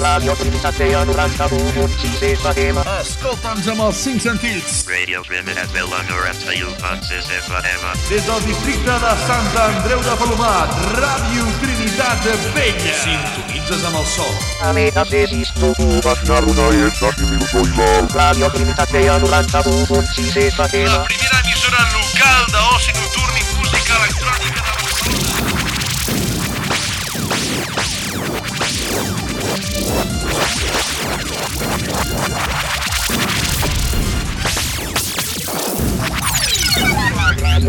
Radio Trinitat Vella 91.6 FM. Escolta'ns amb els cinc sentits. Radio Trinitat Vella 91.6 FM. Des del districte de Sant Andreu de Palomat, Ràdio Trinitat Vella. Sintonitzes amb el sol. Ametasis tu Başlar una jedna kimi soylar. Radio Trinitat Vella 91.6 FM. La primera emissora local d'oci nocturn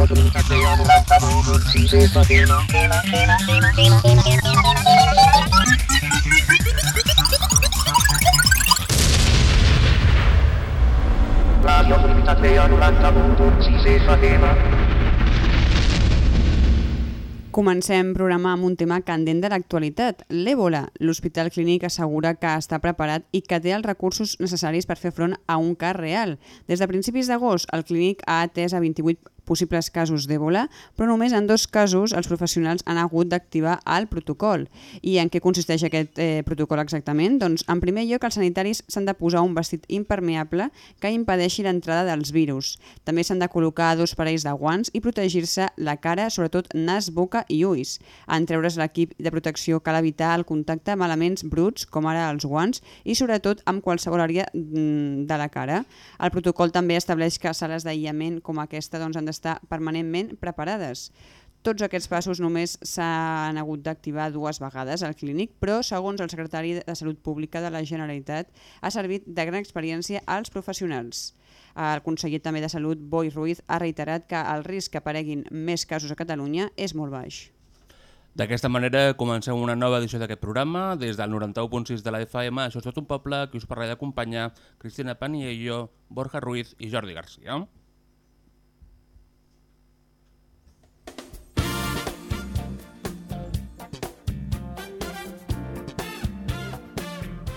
Radio Trinitat Vella 91.6 FM. Radio Trinitat Vella 91.6 FM. Comencem amb un tema candent de l'actualitat, l'èbola. L'Hospital Clínic assegura que està preparat i que té els recursos necessaris per fer front a un cas real. Des de principis d'agost, el Clínic ha atès a 28 possibles casos d'èbola, però només en dos casos els professionals han hagut d'activar el protocol. I en què consisteix aquest eh, protocol exactament? Doncs, en primer lloc, els sanitaris s'han de posar un vestit impermeable que impedeixi l'entrada dels virus. També s'han de col·locar dos parells de guants i protegir-se la cara, sobretot nas, boca i ulls. En treure's l'equip de protecció cal evitar el contacte amb elements bruts, com ara els guants, i sobretot amb qualsevol àrea mm, de la cara. El protocol també estableix que sales d'aïllament com aquesta doncs, han d'estar permanentment preparades. Tots aquests passos només s'han hagut d'activar dues vegades al clínic, però, segons el secretari de Salut Pública de la Generalitat, ha servit de gran experiència als professionals. El conseller també de Salut, Boi Ruiz, ha reiterat que el risc que apareguin més casos a Catalunya és molt baix. D'aquesta manera comencem una nova edició d'aquest programa. Des del 91.6 de la FM, això és tot un poble, que us parla d'acompanyar Cristina Paniello, Borja Ruiz i Jordi Garcia.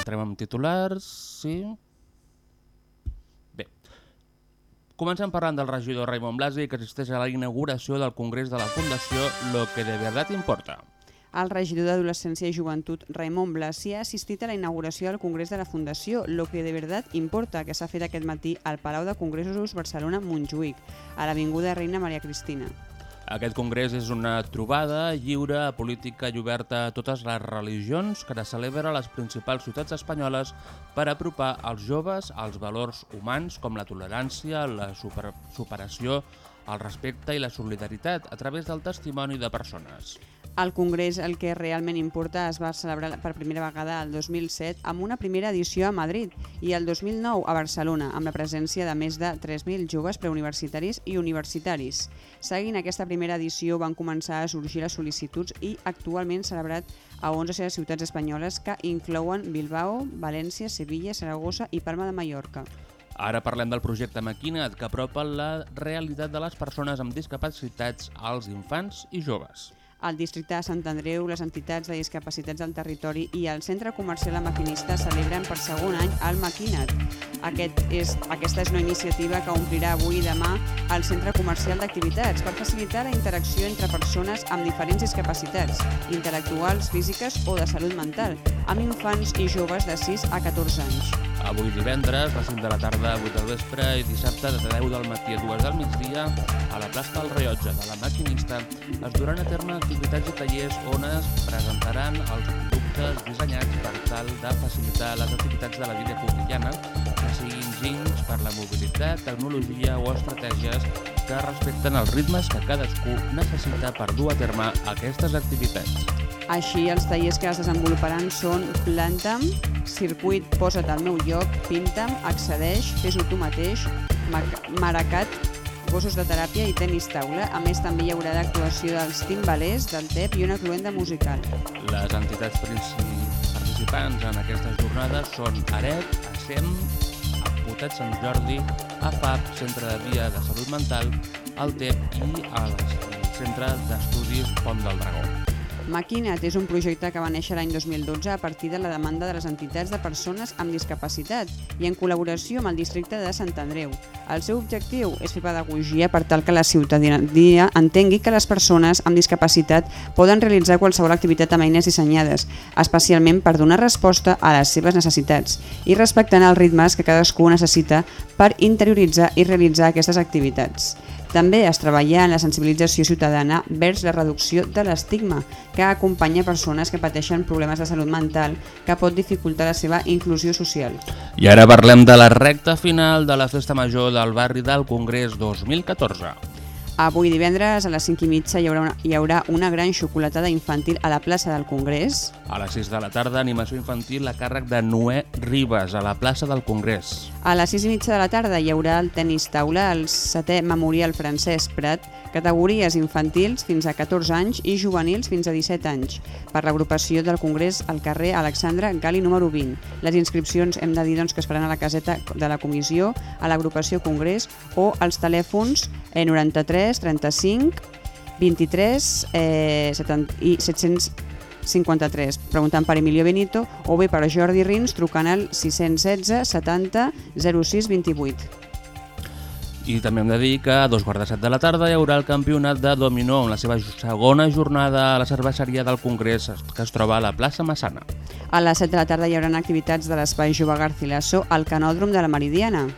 Entrem amb titulars, sí... Bé, comencem parlant del regidor Raimon Blasi, que assisteix a la inauguració del Congrés de la Fundació Lo que de verdad importa. El regidor d'Adolescència i Joventut, Raimon Blasi, ha assistit a la inauguració del Congrés de la Fundació Lo que de verdad importa, que s'ha fet aquest matí al Palau de Congressos Barcelona-Montjuïc, a l'Avinguda Reina Maria Cristina. Aquest congrés és una trobada lliure, política i oberta a totes les religions que es celebra a les principals ciutats espanyoles per apropar els joves als valors humans com la tolerància, la super superació, el respecte i la solidaritat a través del testimoni de persones. El Congrés, el que realment importa, es va celebrar per primera vegada el 2007 amb una primera edició a Madrid i el 2009 a Barcelona, amb la presència de més de 3.000 joves preuniversitaris i universitaris. Seguint aquesta primera edició van començar a sorgir les sol·licituds i actualment celebrat a 11 ciutats espanyoles que inclouen Bilbao, València, Sevilla, Saragossa i Palma de Mallorca. Ara parlem del projecte Maquina't, que apropa la realitat de les persones amb discapacitats als infants i joves. El districte de Sant Andreu, les entitats de discapacitats del territori i el centre comercial La Maquinista celebren per segon any el Maquina't. Aquest és, aquesta és una iniciativa que omplirà avui i demà el centre comercial d'activitats per facilitar la interacció entre persones amb diferents discapacitats, intel·lectuals, físiques o de salut mental, amb infants i joves de 6 a 14 anys. Avui divendres, de 5 de la tarda a 8 del vespre i dissabte de 10 del matí a 2 del migdia, a la plaça del Rellotge de la Maquinista es duran a terme activitats i tallers on es presentaran els productes dissenyats per tal de facilitar les activitats de la vida quotidiana, que siguin ginys per la mobilitat, tecnologia o estratègies que respecten els ritmes que cadascú necessita per dur a terme aquestes activitats. Així, els tallers que es desenvoluparan són Planta'm, Circuit Posa't al meu lloc, Pinta'm, Accedeix, Fes-ho tu mateix, Maracat, gossos de teràpia i tenis taula. A més, també hi haurà d'actuació dels timbalers, del TEP i una cluenda musical. Les entitats participants en aquestes jornades són Aret, ASEM, el Potet Sant Jordi, AFAP, Centre de Dia de Salut Mental, el TEP i el Centre d'Estudis Pont del Dragó. Maquina't és un projecte que va néixer l'any 2012 a partir de la demanda de les entitats de persones amb discapacitat i en col·laboració amb el districte de Sant Andreu. El seu objectiu és fer pedagogia per tal que la ciutadania entengui que les persones amb discapacitat poden realitzar qualsevol activitat amb eines dissenyades, especialment per donar resposta a les seves necessitats i respectant els ritmes que cadascú necessita per interioritzar i realitzar aquestes activitats. També es treballa en la sensibilització ciutadana vers la reducció de l'estigma, que acompanya persones que pateixen problemes de salut mental que pot dificultar la seva inclusió social. I ara parlem de la recta final de la Festa Major del barri del Congrés 2014. Avui divendres a les 5 i mitja hi haurà, una, hi haurà una gran xocolatada infantil a la plaça del Congrés. A les 6 de la tarda, animació infantil a càrrec de Noé Ribes a la plaça del Congrés. A les 6 i mitja de la tarda hi haurà el tennis taula al setè memorial Francesc Prat, categories infantils fins a 14 anys i juvenils fins a 17 anys, per l'agrupació del Congrés al carrer Alexandre Gali número 20. Les inscripcions hem de dir doncs, que es faran a la caseta de la comissió, a l'agrupació Congrés o als telèfons eh, 93 33 35 23 eh, 70, i 753, preguntant per Emilio Benito o bé per Jordi Rins trucant al 616 70 06 28. I també hem de dir que a dos quarts de set de la tarda hi haurà el campionat de dominó en la seva segona jornada a la cerveceria del Congrés que es troba a la plaça Massana. A les 7 de la tarda hi haurà activitats de l'Espai Jove Garcilaso al Canòdrom de la Meridiana.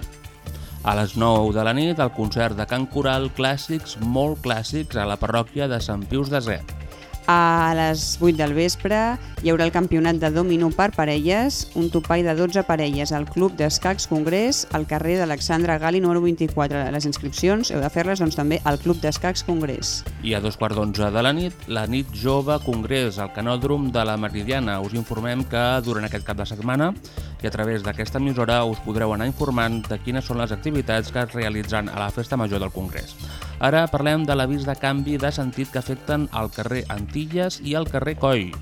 A les 9 de la nit, el concert de Can Coral Clàssics, molt clàssics, a la parròquia de Sant Pius de Zé. A les 8 del vespre hi haurà el campionat de dominó per parelles, un topall de 12 parelles al Club d'Escacs Congrés al carrer d'Alexandre Gali número 24. Les inscripcions heu de fer-les doncs, també al Club d'Escacs Congrés. I a dos quarts d'onze de la nit, la nit jove Congrés al Canòdrom de la Meridiana. Us informem que durant aquest cap de setmana i a través d'aquesta emissora us podreu anar informant de quines són les activitats que es realitzen a la Festa Major del Congrés. Ara parlem de l'avís de canvi de sentit que afecten al carrer Antilles i al carrer Coll.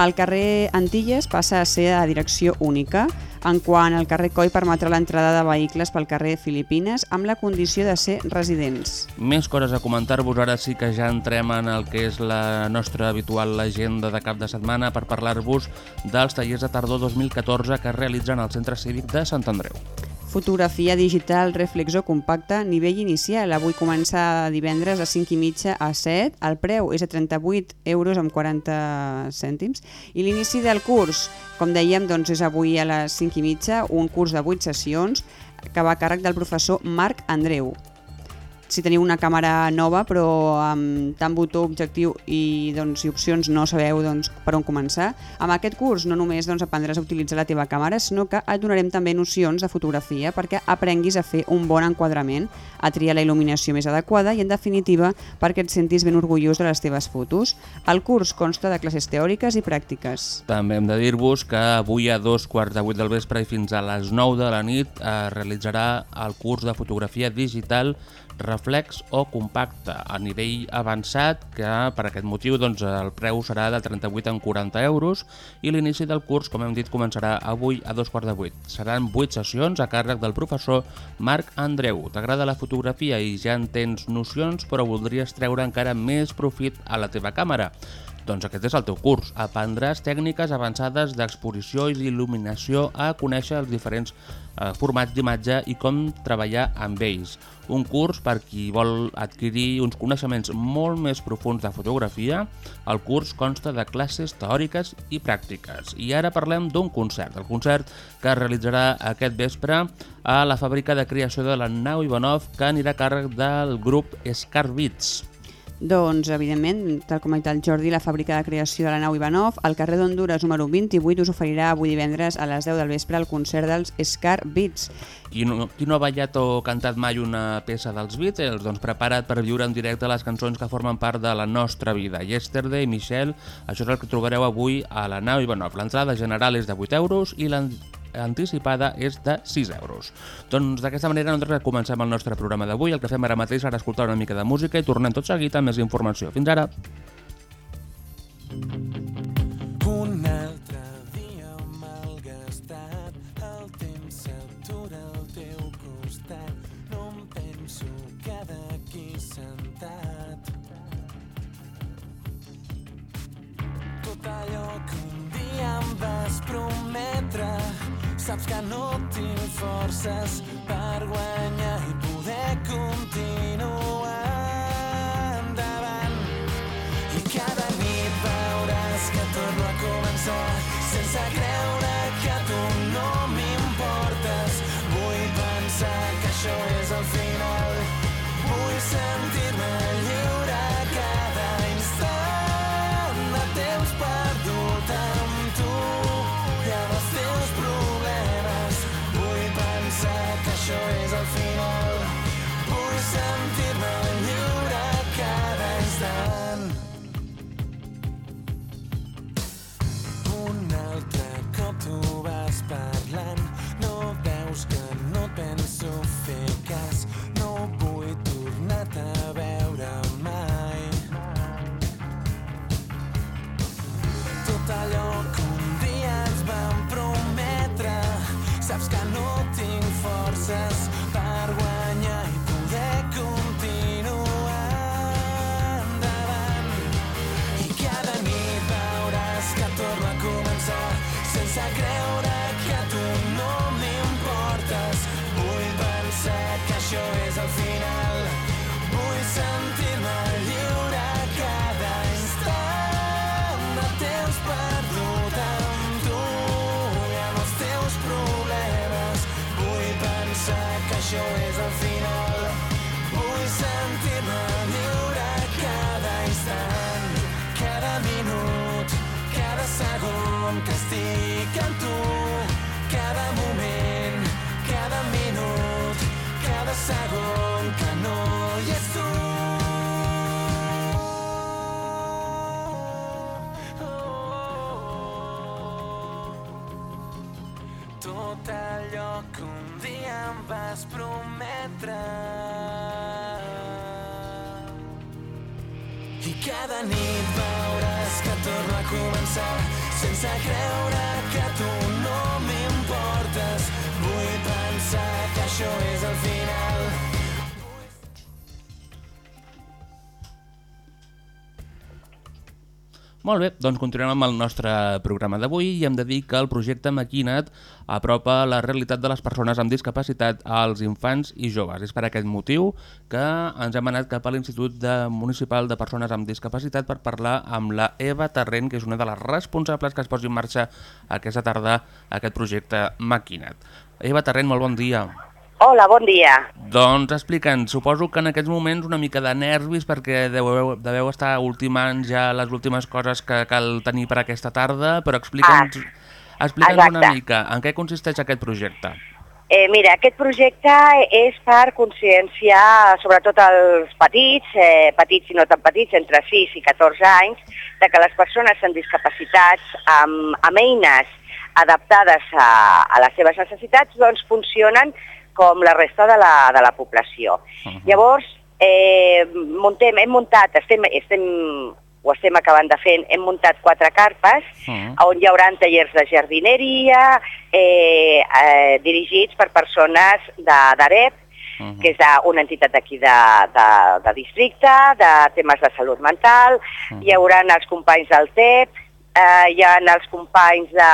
El carrer Antilles passa a ser a direcció única, en quant el carrer Coi permetrà l'entrada de vehicles pel carrer Filipines amb la condició de ser residents. Més coses a comentar-vos, ara sí que ja entrem en el que és la nostra habitual agenda de cap de setmana per parlar-vos dels tallers de tardor 2014 que es realitzen al Centre Cívic de Sant Andreu. Fotografia digital reflexo compacta nivell inicial. Avui comença divendres a 5 i mitja a 7. El preu és a 38 euros amb 40 cèntims. I l'inici del curs, com dèiem, doncs és avui a les 5 i mitja, un curs de 8 sessions que va a càrrec del professor Marc Andreu si teniu una càmera nova però amb tant botó, objectiu i, doncs, i opcions no sabeu doncs, per on començar, amb aquest curs no només doncs, aprendràs a utilitzar la teva càmera, sinó que et donarem també nocions de fotografia perquè aprenguis a fer un bon enquadrament, a triar la il·luminació més adequada i, en definitiva, perquè et sentis ben orgullós de les teves fotos. El curs consta de classes teòriques i pràctiques. També hem de dir-vos que avui a dos quarts de vuit del vespre i fins a les 9 de la nit es realitzarà el curs de fotografia digital reflex o compacte a nivell avançat que per aquest motiu doncs, el preu serà de 38 en 40 euros i l'inici del curs, com hem dit, començarà avui a dos quarts de vuit. Seran 8 sessions a càrrec del professor Marc Andreu. T'agrada la fotografia i ja en tens nocions però voldries treure encara més profit a la teva càmera. Doncs aquest és el teu curs. Aprendràs tècniques avançades d'exposició i d'il·luminació a conèixer els diferents eh, formats d'imatge i com treballar amb ells. Un curs per qui vol adquirir uns coneixements molt més profuns de fotografia. El curs consta de classes teòriques i pràctiques. I ara parlem d'un concert. El concert que es realitzarà aquest vespre a la fàbrica de creació de la Nau Ivanov que anirà a càrrec del grup Scar Beats. Doncs, evidentment, tal com ha dit el Jordi, la fàbrica de creació de la nau Ivanov, al carrer d'Honduras número 28, us oferirà avui divendres a les 10 del vespre el concert dels Scar Beats. Qui no, qui no ha ballat o cantat mai una peça dels Beatles? Doncs prepara't per viure en directe les cançons que formen part de la nostra vida. Yesterday, Michelle, això és el que trobareu avui a la nau Ivanov. L'entrada general és de 8 euros i anticipada és de 6 euros. Doncs d'aquesta manera nosaltres comencem el nostre programa d'avui. El que fem ara mateix serà escoltar una mica de música i tornem tot seguit amb més informació. Fins ara! Un dia el temps teu allò que un em vas prometre Saps que no tinc forces per guanyar i poder continuar endavant. I cada nit veuràs que torno a començar sense creure que tu no m'importes. Vull pensar que això és el final. Vull sentir-me estic amb tu, cada moment, cada minut, cada segon que no hi ets tu. Tot allò que un dia em vas prometre i cada nit veuràs que torno a començar sense creure Molt bé, doncs continuem amb el nostre programa d'avui i hem de dir que el projecte Maquina't apropa la realitat de les persones amb discapacitat als infants i joves. És per aquest motiu que ens hem anat cap a l'Institut de Municipal de Persones amb Discapacitat per parlar amb la Eva Terrent, que és una de les responsables que es posi en marxa aquesta tarda aquest projecte Maquina't. Eva Terrent, molt bon dia. Hola, bon dia. Doncs explica'ns, suposo que en aquests moments una mica de nervis perquè deveu, deveu estar ultimant ja les últimes coses que cal tenir per aquesta tarda, però explica'ns explica'ns una exacte. mica en què consisteix aquest projecte. Eh, mira, aquest projecte és per conscienciar sobretot els petits, eh, petits i no tan petits, entre 6 i 14 anys, de que les persones amb discapacitats, amb, amb eines adaptades a, a les seves necessitats, doncs funcionen com la resta de la, de la població. Uh -huh. Llavors, eh, muntem, hem muntat, estem, estem, ho estem acabant de fer, hem muntat quatre carpes Uh -huh. on hi haurà tallers de jardineria eh, eh, dirigits per persones de- d'AREP, Uh -huh. que és una entitat d'aquí de, de, de districte, de temes de salut mental, Mhm. hi haurà els companys del TEP, eh, hi ha els companys de,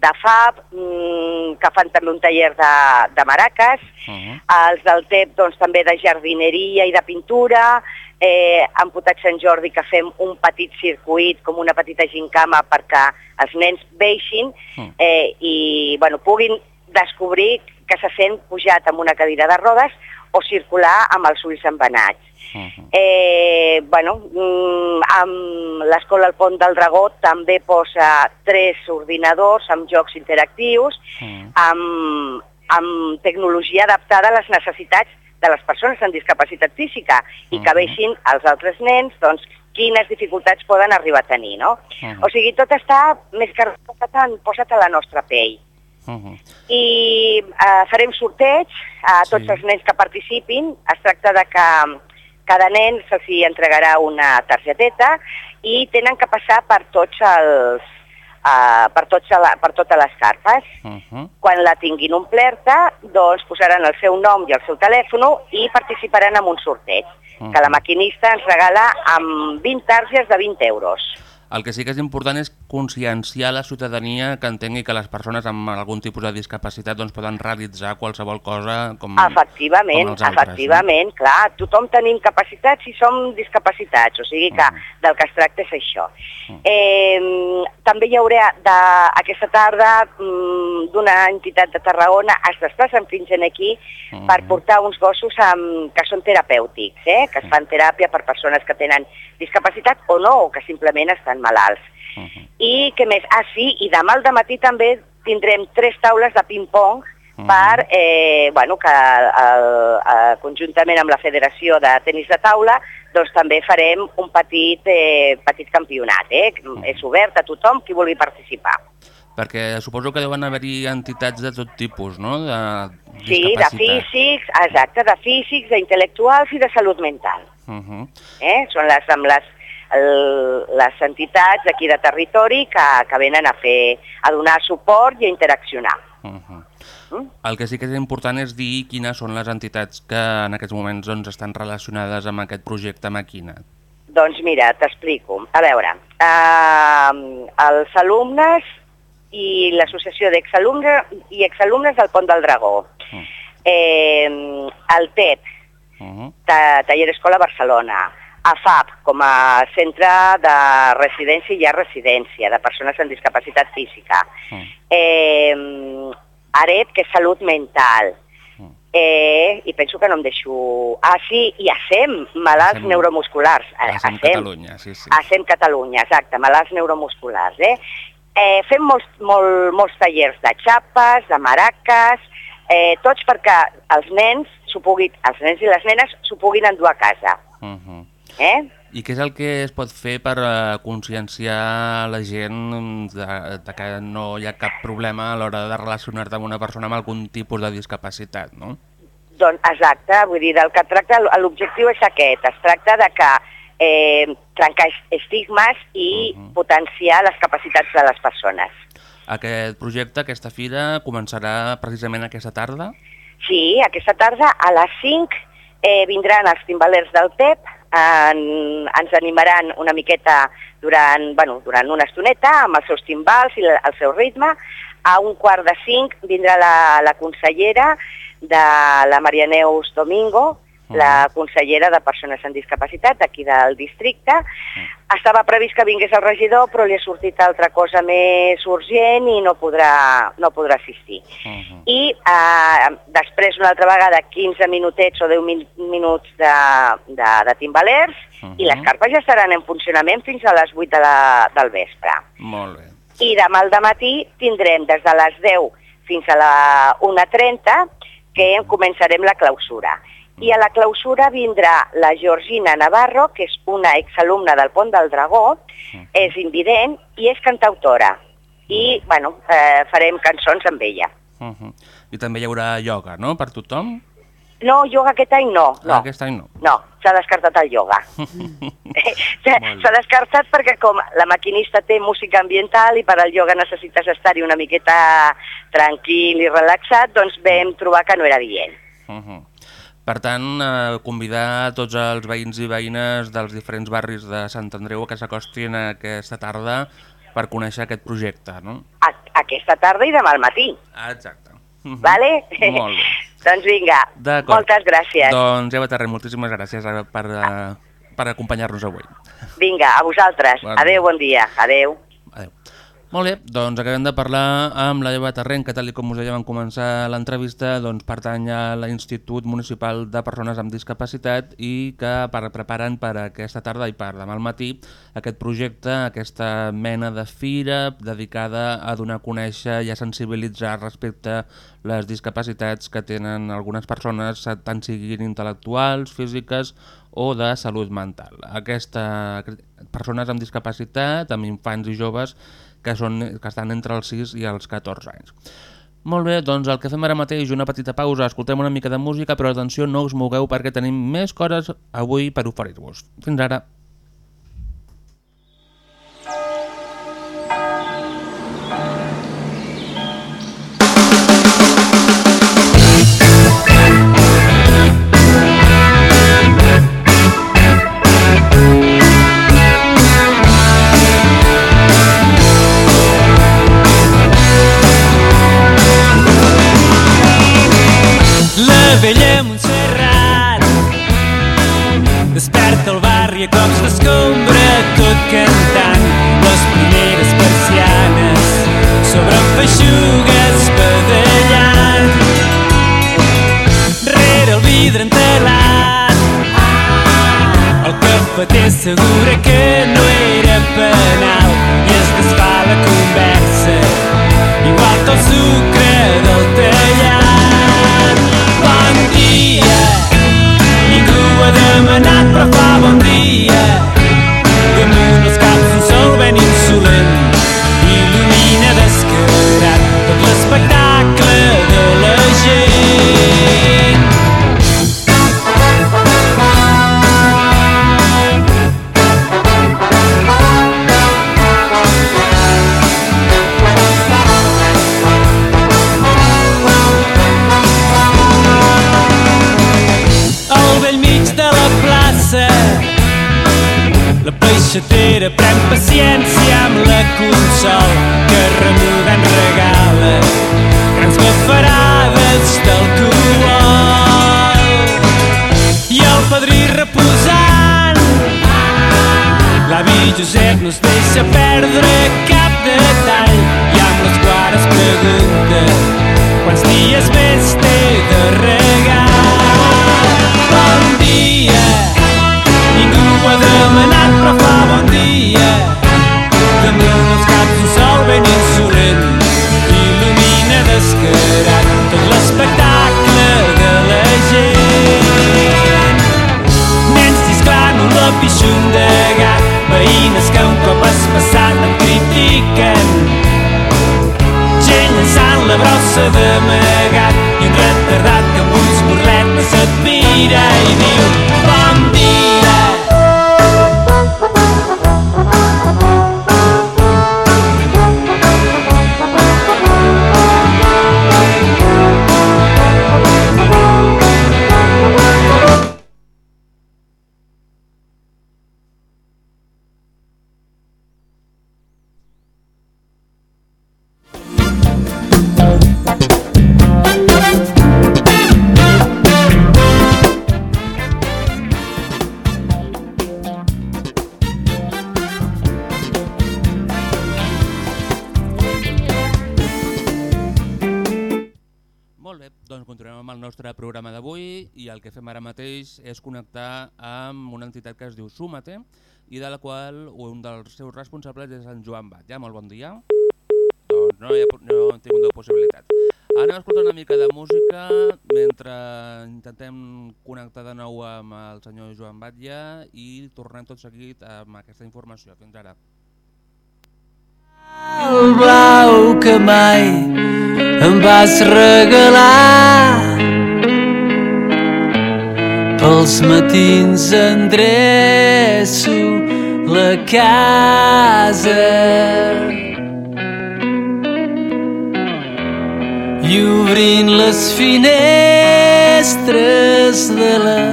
de FAB, mm, que fan també un taller de, de maraques, Uh -huh. els del TEP doncs, també de jardineria i de pintura, eh, en Potat Sant Jordi que fem un petit circuit, com una petita gincama perquè els nens veixin Mm. eh, i bueno, puguin descobrir que se sent pujat amb una cadira de rodes o circular amb els ulls embenats. Uh -huh. Eh, bueno, mm, amb l'escola El Pont del Dragó també posa tres ordinadors amb jocs interactius, Uh -huh. amb, amb tecnologia adaptada a les necessitats de les persones amb discapacitat física i que Mhm. veixin als altres nens doncs, quines dificultats poden arribar a tenir. No? Mhm. O sigui, tot està més que posat, posat a la nostra pell. Uh -huh. I eh, farem sorteig a tots Sí. els nens que participin. Es tracta de que cada nen se'ls entregarà una targeteta i tenen que passar per tots els, eh, per, tots la, per totes les carpes. Uh -huh. Quan la tinguin omplerta, doncs posaran el seu nom i el seu telèfon i participaran en un sorteig, Mhm. que la maquinista ens regala amb 20 targes de 20 euros. El que sí que és important és conscienciar la ciutadania que entengui que les persones amb algun tipus de discapacitat doncs, poden realitzar qualsevol cosa com, Efectivament, com els altres. efectivament, clar, tothom tenim capacitats i som discapacitats, o sigui que Mm. del que es tracta és això. Eh, també hi haurà de, aquesta tarda mm, d'una entitat de Tarragona es desplacen fins en aquí Mhm. per portar uns gossos amb, que són terapèutics, eh, que es fan teràpia per persones que tenen discapacitat o no, o que simplement estan malalts. Mhm. I què més? Ah, sí, i demà al matí també tindrem tres taules de ping-pong Mhm. per, eh, bueno, que el, el, conjuntament amb la Federació de Tenis de Taula doncs també farem un petit, eh, petit campionat. Eh? És obert a tothom qui vulgui participar. Perquè suposo que deuen haver-hi entitats de tot tipus, no? De Sí, de físics, exacte, de físics, d'intel·lectuals i de salut mental. Uh -huh. Eh? Són les, amb les, el, les entitats aquí de territori que, que venen a fer a donar suport i a interaccionar. Uh -huh. Mm? El que sí que és important és dir quines són les entitats que en aquests moments doncs, estan relacionades amb aquest projecte Maquina. Doncs mira, t'explico. A veure, eh, els alumnes i l'associació d'exalumnes i exalumnes del Pont del Dragó, Mm. eh, el TEP, Uh -huh. ta Taller Escola Barcelona, AFAP, com a centre de residència i ja residència de persones amb discapacitat física, Mm. eh, ARET, que és salut mental, Mm. eh, i penso que no em deixo... Ah, sí, i ASEM, malalts ASEM. neuromusculars. Eh, ASEM Catalunya, sí, sí. ASEM Catalunya, exacte, malalts neuromusculars. Eh? Eh, fem molts, molt, molts tallers de xapes, de maraques, eh, tots perquè els nens, s'ho puguin, els nens i les nenes s'ho puguin endur a casa. Uh -huh. Eh? I què és el que es pot fer per eh, conscienciar la gent de, de que no hi ha cap problema a l'hora de relacionar-te amb una persona amb algun tipus de discapacitat, no? Doncs exacte, vull dir, del que tracta, l'objectiu és aquest, es tracta de que eh, trencar es- estigmes i Mhm. potenciar les capacitats de les persones. Aquest projecte, aquesta fira, començarà precisament aquesta tarda? Sí, aquesta tarda a les 5 eh, vindran els timbalers del TEP, en, ens animaran una miqueta durant, bueno, durant una estoneta amb els seus timbals i el seu ritme. A un quart de 5 vindrà la, la consellera de la Maria Neus Domingo, la consellera de Persones amb Discapacitat d'aquí del districte. Estava previst que vingués el regidor, però li ha sortit altra cosa més urgent i no podrà, no podrà assistir. Uh -huh. I eh, després, una altra vegada, 15 minutets o 10 min minuts de, de, de timbalers Mhm. i les carpes ja estaran en funcionament fins a les 8 de la, del vespre. Molt bé. I demà al matí tindrem des de les 10 fins a la 1.30 que començarem la clausura. I a la clausura vindrà la Georgina Navarro, que és una exalumna del Pont del Dragó, és invident i és cantautora. I, bueno, eh, farem cançons amb ella. Uh -huh. I també hi haurà ioga, no?, per tothom? No, yoga aquest any no, no. Ah, aquest any no. No, s'ha descartat el yoga. S'ha descartat perquè com la maquinista té música ambiental i per al yoga necessites estar-hi una miqueta tranquil i relaxat, doncs vam trobar que no era dient. Uh -huh. Per tant, eh, convidar tots els veïns i veïnes dels diferents barris de Sant Andreu que s'acostin aquesta tarda per conèixer aquest projecte, no? Aquesta tarda i demà al matí, Ah, exacte. Uh -huh. vale? Molt bé. doncs vinga, moltes gràcies. Doncs Eva Terrer, moltíssimes gràcies eh, per, eh, per acompanyar-nos avui. Vinga, a vosaltres. Bon Adeu, bon dia. Adeu. Adéu. Molt bé, doncs acabem de parlar amb la Eva Terrent, que tal com us dèiem en començar l'entrevista, doncs pertany a l'Institut Municipal de Persones amb Discapacitat i que per, preparen per aquesta tarda i per demà al matí aquest projecte, aquesta mena de fira dedicada a donar a conèixer i a sensibilitzar respecte les discapacitats que tenen algunes persones, tant siguin intel·lectuals, físiques o de salut mental. Aquesta, persones amb discapacitat, amb infants i joves que, són, que estan entre els 6 i els 14 anys. Molt bé, doncs el que fem ara mateix, una petita pausa, escoltem una mica de música, però atenció, no us mogueu perquè tenim més coses avui per oferir-vos. Fins ara. Barri a cops d'escombra, tot cantant les primeres persianes sobre feixugues badallant. El vidre entelat, el cafeter assegura que Josep no es deixa perdre cap critiquen gent llançant la brossa d'amagat i un retardat que amb ulls burletes et mira i diu el que fem ara mateix és connectar amb una entitat que es diu Súmate i de la qual un dels seus responsables és en Joan Batlle. Molt bon dia. Doncs no, ha, no hem tingut possibilitat. Anem a escoltar una mica de música mentre intentem connectar de nou amb el senyor Joan Batlle i tornem tot seguit amb aquesta informació. Fins ara. el blau que mai em vas regalar pels matins endreço la casa. I obrint les finestres de la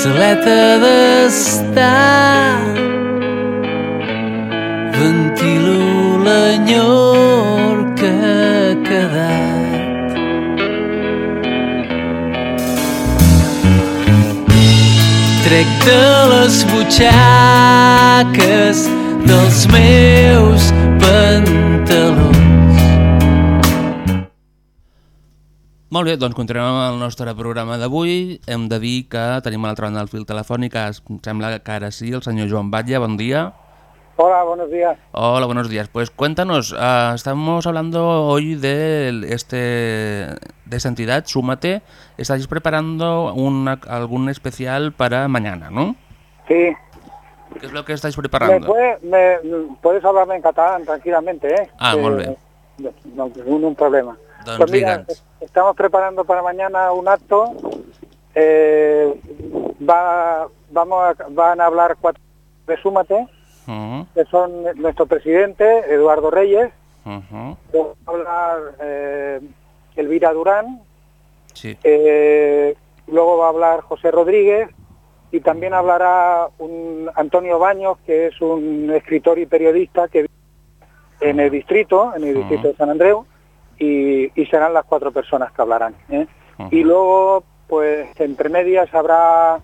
saleta d'estar. Ventilo l'enyor que ha Trec de les butxaques dels meus pantalons. Molt bé, doncs continuem amb el nostre programa d'avui. Hem de dir que tenim a l'altra banda del fil telefònic, em sembla que ara sí, el senyor Joan Batlle, bon dia. Hola, buenos días. Hola, buenos días. Pues cuéntanos, ah, estamos hablando hoy de este de esta entidad, Súmate. Estáis preparando una, algún especial para mañana, ¿no? Sí. ¿Qué es lo que estáis ¿Me preparando? puede- me- puedes hablarme en catalán tranquilamente, ¿eh? Ah, Que molt bé. No, no, problema. Doncs Pues mira, estamos preparando para mañana un acto. eh, va, vamos a, van a hablar cuatro de Súmate, que son nuestro presidente, Eduardo Reyes, ujú, luego va a hablar eh, Elvira Durán, Sí. Eh, luego va a hablar José Rodríguez y también hablará un Antonio Baños, que es un escritor y periodista que vive en el distrito, en el distrito de San Andreu, y, y serán las cuatro personas que hablarán. ¿eh? Y luego, pues entre medias habrá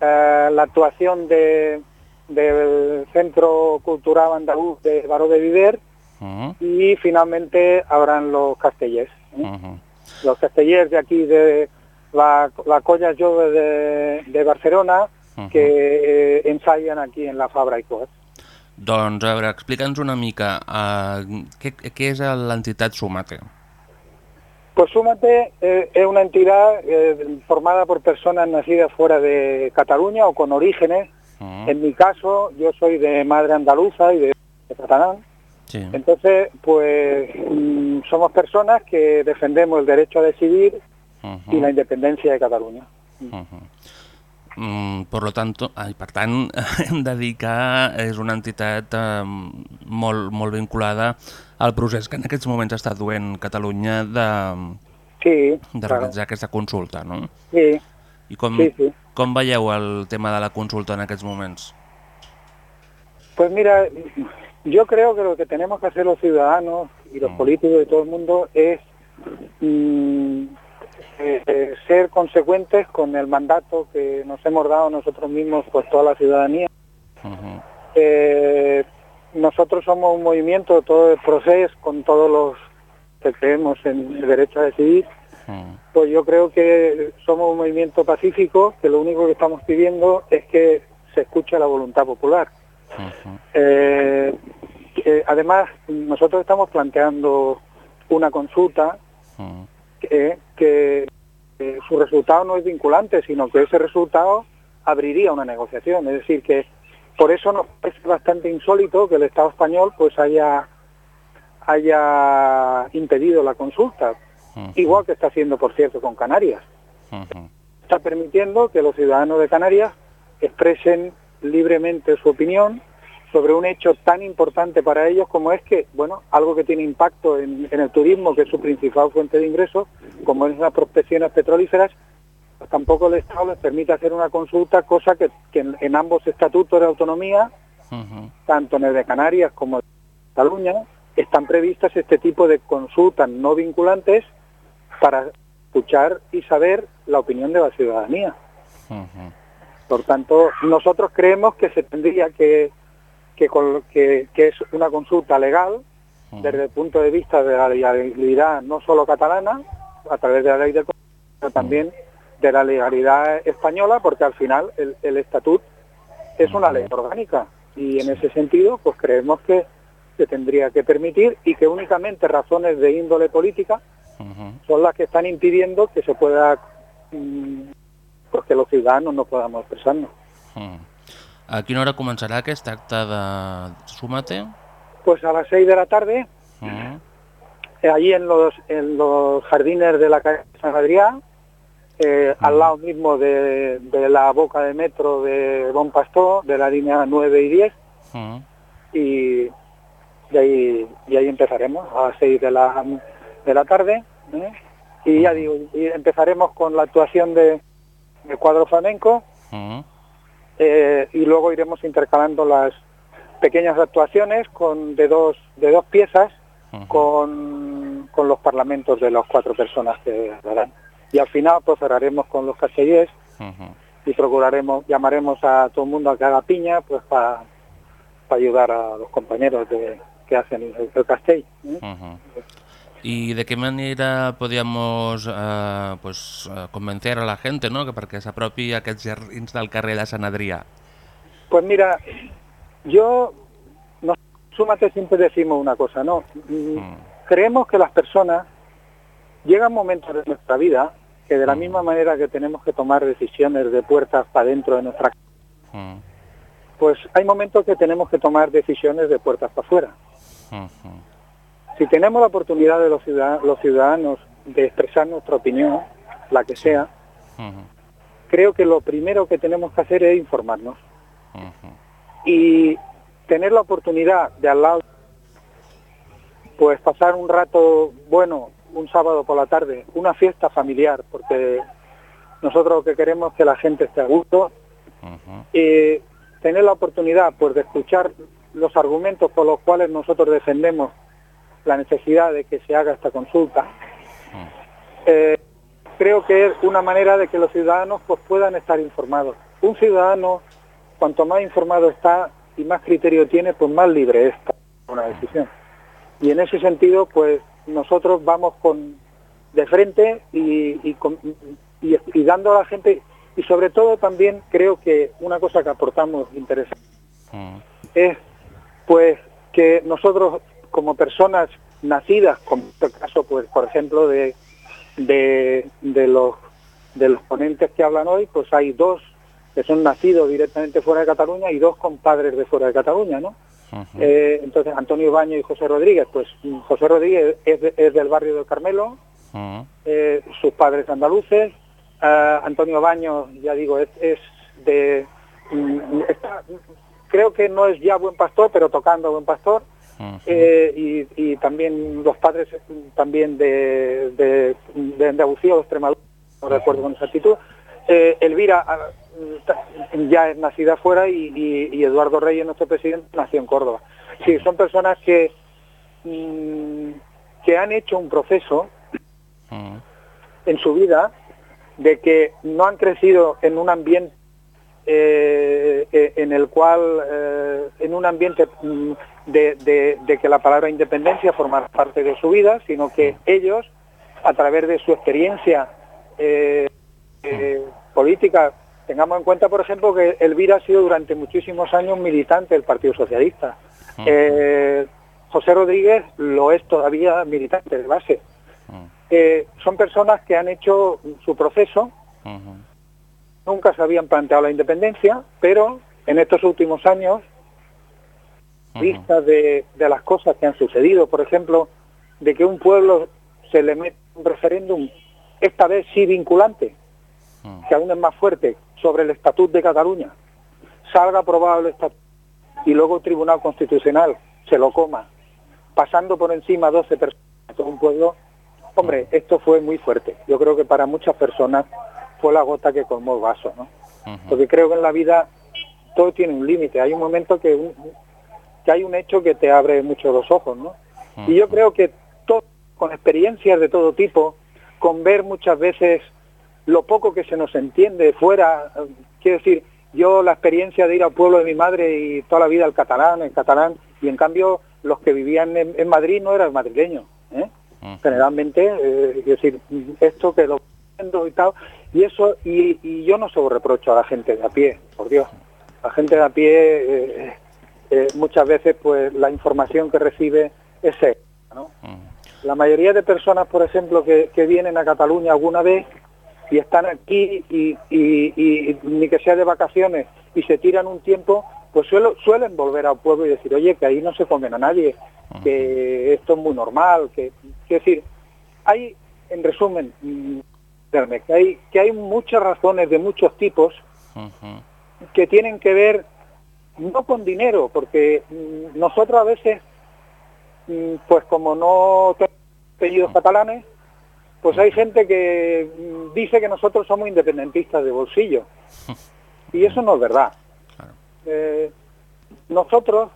eh, la actuación de, del Centro Cultural Andaluz de Baró de Viver Mm, y finalmente habrán los castellers. ¿eh? mhm. Los castellers de aquí de la, la Colla Jove de, de Barcelona Mhm. que eh, ensayan aquí en la Fabra y Coats. Doncs, a veure, explica'ns una mica uh, què, què és l'entitat Sumate. Pues Súmate eh, es una entidad eh, formada por personas nacidas fuera de Cataluña o con orígenes. Mm, En mi caso, yo soy de madre andaluza y de, de catalán. Sí. Entonces, pues mm, somos personas que defendemos el derecho a decidir Mhm, y la independencia de Cataluña. mhm. Mm, per lo tanto, ai, per tant, hem de dir que és una entitat eh, molt, molt vinculada al procés que en aquests moments està duent Catalunya de, Sí, de claro. realitzar aquesta consulta, no? Sí, I com, Sí, sí. com veieu el tema de la consulta en aquests moments? Pues mira, yo creo que lo que tenemos que hacer los ciudadanos y los Mm. políticos de todo el mundo es mm, eh, eh, ser consecuentes con el mandato que nos hemos dado nosotros mismos, pues toda la ciudadanía. Eh, nosotros somos un movimiento, todo el proceso, con todos los que creemos en el derecho a decidir, mhm, pues yo creo que somos un movimiento pacífico, que lo único que estamos pidiendo es que se escuche la voluntad popular. Eh, eh, además, nosotros estamos planteando una consulta que, que, eh, su resultado no es vinculante, sino que ese resultado abriría una negociación. Es decir, que por eso nos parece bastante insólito que el Estado español pues haya haya impedido la consulta, igual que está haciendo, por cierto, con Canarias. Está permitiendo que los ciudadanos de Canarias expresen libremente su opinión sobre un hecho tan importante para ellos como es que, bueno, algo que tiene impacto en, en el turismo, que es su principal fuente de ingresos, como es las prospecciones petrolíferas, pues tampoco el Estado les permite hacer una consulta, cosa que, que en, en ambos estatutos de autonomía, tanto en el de Canarias como en el de Cataluña, están previstas este tipo de consultas no vinculantes para escuchar y saber la opinión de la ciudadanía. Por tanto, nosotros creemos que se tendría que, que, con- que, que es una consulta legal desde el punto de vista de la legalidad no solo catalana, a través de la ley de pero también de la legalidad española, porque al final el, el estatut es una ley orgánica. Y en ese sentido pues creemos que se tendría que permitir y que únicamente razones de índole política son las que están impidiendo que se pueda mm, pues que los ciudadanos no podamos expresarnos. Mm. A quina hora començarà aquest acte de Súmate? Pues a las 6 de la tarde, Mm. eh, allí en los, en los jardines de la calle San Adrián, eh, al lado mismo de, de la boca de metro de Bon Pastor, de la línea 9 y 10, Mm. y, y, ahí, y ahí empezaremos a las 6 de la, de la tarde. ¿eh? Y ya digo, y empezaremos con la actuación de, del cuadro flamenco, eh, y luego iremos intercalando las pequeñas actuaciones con de dos de dos piezas con, con los parlamentos de las cuatro personas que darán y al final pues cerraremos con los castellers Mhm. y procuraremos llamaremos a todo el mundo a que haga piña pues para ayudar a los compañeros de, que hacen el, el castell ¿eh? I de qué manera podíamos eh, pues, eh, convencer a la gente no? que perquè s'apropi a aquests jardins del carrer de Sant Adrià? Pues mira, yo, no, súmate, siempre decimos una cosa, ¿no? Mm, Mm. Creemos que las personas, llegan momentos de nuestra vida que de la misma manera que tenemos que tomar decisiones de puertas para dentro de nuestra casa, Mm. pues hay momentos que tenemos que tomar decisiones de puertas para afuera. Si tenemos la oportunidad de los ciudadanos, los ciudadanos de expresar nuestra opinión, la que sea, creo que lo primero que tenemos que hacer es informarnos. Y tener la oportunidad de al lado pues pasar un rato bueno un sábado por la tarde una fiesta familiar porque nosotros lo que queremos es que la gente esté a gusto. Y tener la oportunidad pues de escuchar los argumentos por los cuales nosotros defendemos la necesidad de que se haga esta consulta eh, creo que es una manera de que los ciudadanos pues puedan estar informados un ciudadano, cuanto más informado está y más criterio tiene, pues más libre es una decisión. Y en ese sentido, pues nosotros vamos con de frente y, y con- y- y dando a la gente, y sobre todo también creo que una cosa que aportamos interesante Mm. es pues que nosotros como personas nacidas, como este caso, pues por ejemplo, de, de, de los de los ponentes que hablan hoy, pues hay dos que son nacidos directamente fuera de Cataluña y dos con padres de fuera de Cataluña, ¿no? Eh, entonces, Antonio Baño y José Rodríguez, pues José Rodríguez es, de- es del barrio del Carmelo, eh, sus padres andaluces. Ah, Antonio Baños, ya digo, es, es de... mm, está- creo que no es ya buen pastor, pero tocando buen pastor. Eh, y, y también los padres también de, de, de Andalucía o Extremadura, no recuerdo con exactitud. Eh, Elvira ah, ya es nacida fuera y, y- y Eduardo Reyes, nuestro presidente, nació en Córdoba. Sí, son personas que, mm, que han hecho un proceso en su vida de que no han crecido en un ambiente eh, en el cual, eh, en un ambiente mm, de, de- de que la palabra independencia forma parte de su vida, sino que ellos, a través de su experiencia eh, política, tengamos en cuenta, por ejemplo, que Elvira ha sido durante muchísimos años militante del Partido Socialista. Eh, José Rodríguez lo es todavía militante de base. Mm. Son personas que han hecho su proceso. Nunca se habían planteado la independencia, pero en estos últimos años, vistas de, de las cosas que han sucedido, por ejemplo, de que un pueblo se le mete un referéndum, esta vez sí vinculante, que aún es más fuerte, sobre el Estatut de Cataluña, salga aprobado el Estatut y luego el Tribunal Constitucional se lo coma, pasando por encima 12 personas un pueblo, hombre, esto fue muy fuerte. Yo creo que para muchas personas fue la gota que colmó el vaso, ¿no? Porque creo que en la vida todo tiene un límite. Hay un momento que, un- que hay un hecho que te abre mucho los ojos, ¿no? Y yo creo que todo, con experiencias de todo tipo, con ver muchas veces lo poco que se nos entiende fuera, quiero decir, yo la experiencia de ir al pueblo de mi madre y toda la vida al catalán, en catalán, y en cambio los que vivían en, en Madrid no eran madrileños, ¿eh? Generalmente, eh, es decir, esto que lo y tal, y eso, y, y yo no se lo reprocho a la gente de a pie, por Dios. La gente de a pie, eh, eh, muchas veces, pues la información que recibe es esa, ¿no? Mm. La mayoría de personas, por ejemplo, que, que vienen a Cataluña alguna vez y están aquí y, y- y ni que sea de vacaciones y se tiran un tiempo, pues suelo- suelen volver al pueblo y decir, oye, que ahí no se comen a nadie, que esto es muy normal, que, que decir, hay, en resumen, que hay, que hay muchas razones de muchos tipos que tienen que ver no con dinero, porque mm, nosotros a veces, mm, pues como no tenemos apellidos catalanes, pues hay gente que mm, dice que nosotros somos independentistas de bolsillo. Y eso no es verdad. Claro. Eh, nosotros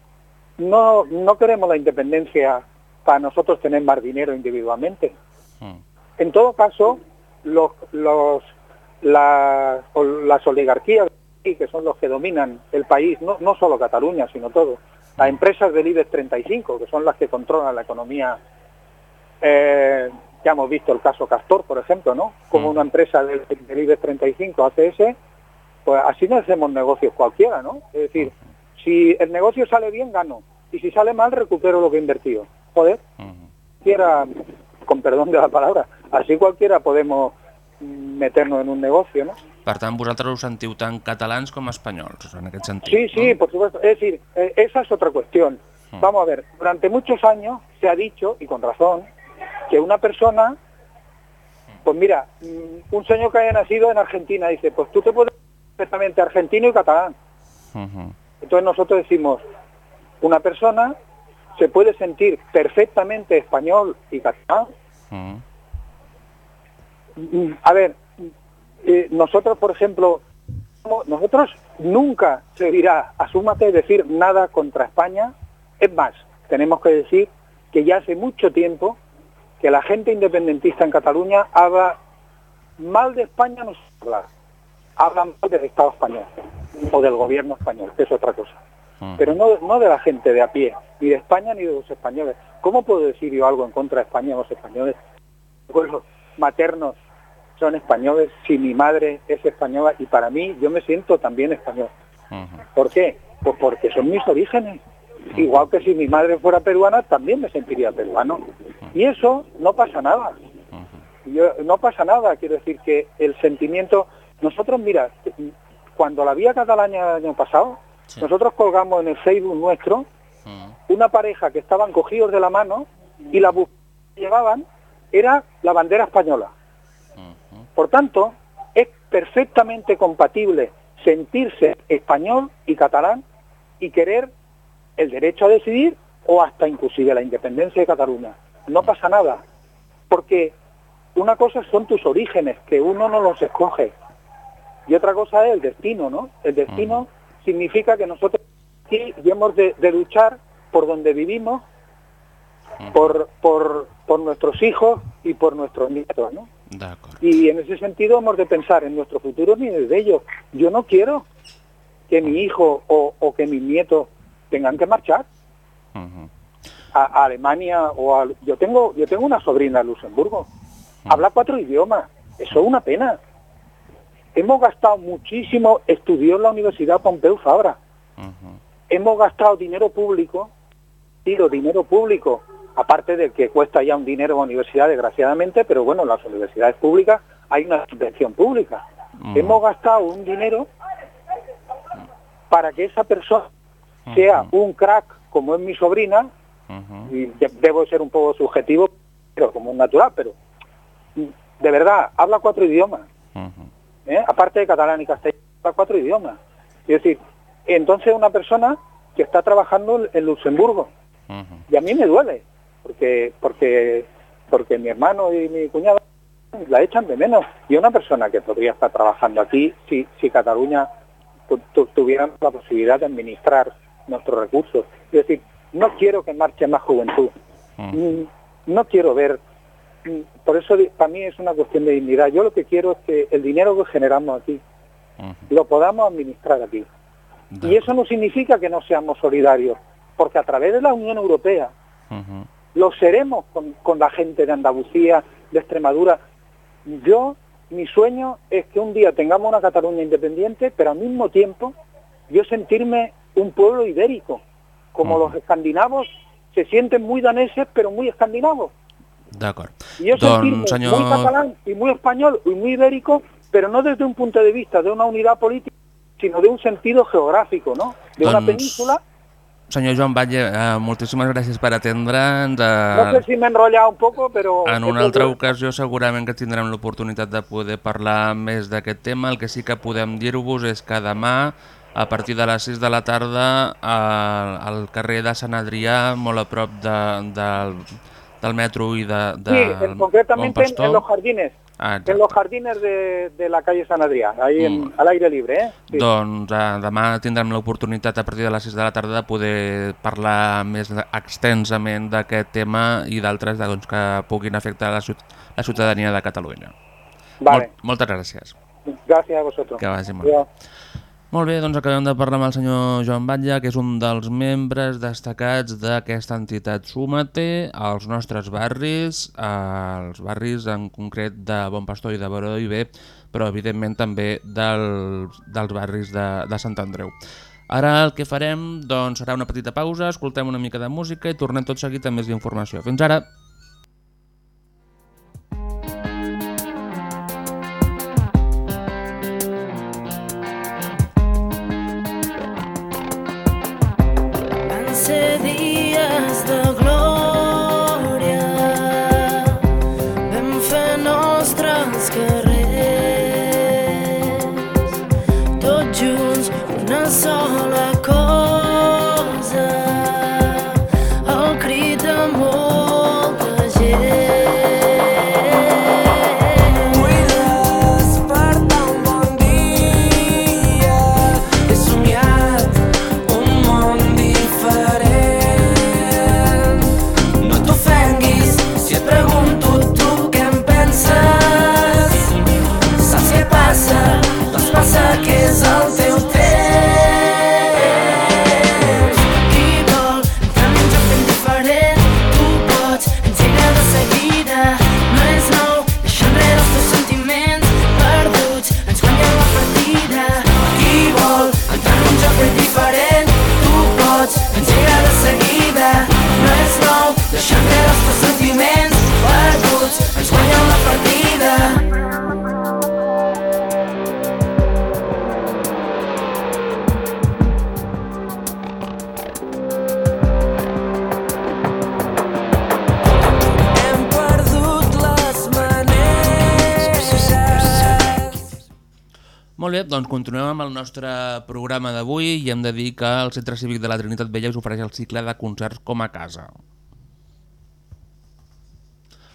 no, no queremos la independencia para nosotros tener más dinero individualmente. En todo caso, los, los, la- las oligarquías, que son los que dominan el país, no, no solo Cataluña, sino todo, las empresas del IBEX 35, que son las que controlan la economía, eh, ya hemos visto el caso Castor, por ejemplo, ¿no? Como una empresa del, del IBEX 35 hace ese, pues así no hacemos negocios cualquiera, ¿no? Es decir, si el negocio sale bien, gano, y si sale mal, recupero lo que he invertido. Joder, cualquiera, con perdón de la palabra, así cualquiera podemos meternos en un negocio, ¿no? Per tant, vosaltres us sentiu tant catalans com espanyols, en aquest sentit. Sí, sí, por supuesto. Es decir, eh, esa es otra cuestión. Mm. Vamos a ver, durante muchos años se ha dicho, y con razón, que una persona, pues mira, mm, un señor que haya nacido en Argentina dice, pues tú te puedes perfectamente argentino y catalán. Ujú. Entonces nosotros decimos, una persona se puede sentir perfectamente español y catalán. Ujú. Mm, A ver, eh, nosotros, por ejemplo, nosotros nunca se dirá, asúmate decir nada contra España. Es más, tenemos que decir que ya hace mucho tiempo que la gente independentista en Cataluña habla mal de España, no se habla. hablan mal del Estado español o del gobierno español, que es otra cosa. Mm. Pero no, no de la gente de a pie, ni de España ni de los españoles. ¿Cómo puedo decir yo algo en contra de España o los españoles? Pues los maternos son españoles, si mi madre es española y para mí yo me siento también español. Ujú. ¿Por qué? Pues porque son mis orígenes. Igual que si mi madre fuera peruana, también me sentiría peruano. Y eso no pasa nada. Yo- no pasa nada, quiero decir que el sentimiento... Nosotros, mira, cuando la vía catalana el año pasado, Sí. nosotros colgamos en el Facebook nuestro una pareja que estaban cogidos de la mano y la que llevaban era la bandera española. Por tanto, es perfectamente compatible sentirse español y catalán y querer el derecho a decidir o hasta inclusive la independencia de Cataluña. No pasa nada, porque una cosa son tus orígenes, que uno no los escoge, y otra cosa es el destino, ¿no? El destino significa que nosotros aquí hemos de, de luchar por donde vivimos, por, por, por nuestros hijos y por nuestros nietos, ¿no? Y en ese sentido hemos de pensar en nuestro futuro ni desde ellos. Yo no quiero que mi hijo o, o que mis nietos tengan que marchar a, a Alemania o a... Yo tengo, yo tengo una sobrina en Luxemburgo. Habla cuatro idiomas. Eso es una pena. Hemos gastado muchísimo, estudió en la Universidad Pompeu Fabra. Hemos gastado dinero público, tiro dinero público, aparte de que cuesta ya un dinero la universidad, desgraciadamente, pero bueno, en las universidades públicas hay una subvención pública. Mm. Hemos gastado un dinero para que esa persona sea un crack, como es mi sobrina, y de- debo ser un poco subjetivo, pero como un natural, pero de verdad, habla cuatro idiomas. ¿eh? aparte de catalán y castellano, habla cuatro idiomas. Es decir, entonces una persona que está trabajando en Luxemburgo, y a mí me duele, porque, porque, porque mi hermano y mi cuñado la echan de menos. Y una persona que podría estar trabajando aquí, si, si Cataluña tu- tu- tuviera la posibilidad de administrar nuestros recursos. Es decir, no quiero que marche más juventud. Mm, No quiero ver, mm, por eso para mí es una cuestión de dignidad. Yo lo que quiero es que el dinero que generamos aquí lo podamos administrar aquí. Y eso no significa que no seamos solidarios, porque a través de la Unión Europea. Lo seremos con, con la gente de Andalucía, de Extremadura. Yo, mi sueño es que un día tengamos una Cataluña independiente, pero al mismo tiempo yo sentirme un pueblo ibérico, como los escandinavos se sienten muy daneses, pero muy escandinavos. D'acord. Y yo sentirme muy catalán y muy español y muy ibérico, pero no desde un punto de vista de una unidad política, sino de un sentido geográfico, ¿no? De una península. Senyor Joan Batlle, eh, moltíssimes gràcies per atendre'ns. No Eh, sé si me he enrollado un poco, pero... en una altra que- ocasió segurament que tindrem l'oportunitat de poder parlar més d'aquest tema. El que sí que podem dir-vos és que demà, a partir de les 6 de la tarda, al, al carrer de Sant Adrià, molt a prop de, del, del metro i de, de Sí, en- concretamente Bon en, en los jardines. Ah, En exacte. los jardines de, de la calle San Adrián, ahí en- Mm. al aire libre, ¿eh? Sí. Doncs eh, demà tindrem l'oportunitat a partir de les 6 de la tarda de poder parlar més extensament d'aquest tema i d'altres doncs, que puguin afectar la, la ciutadania de Catalunya. Vale, Mol moltes gràcies. gracias a vosotros. Que vagi molt bé. Molt bé, doncs acabem de parlar amb el senyor Joan Batlle, que és un dels membres destacats d'aquesta entitat Súmate als nostres barris, als barris en concret de Bon Pastor i de Baró i Bé, però evidentment també del, dels barris de, de Sant Andreu. Ara el que farem doncs, serà una petita pausa, escoltem una mica de música i tornem tot seguit amb més informació. Fins ara! Bé, doncs continuem amb el nostre programa d'avui i hem de dir que el Centre Cívic de la Trinitat Vella us ofereix el cicle de concerts com a casa.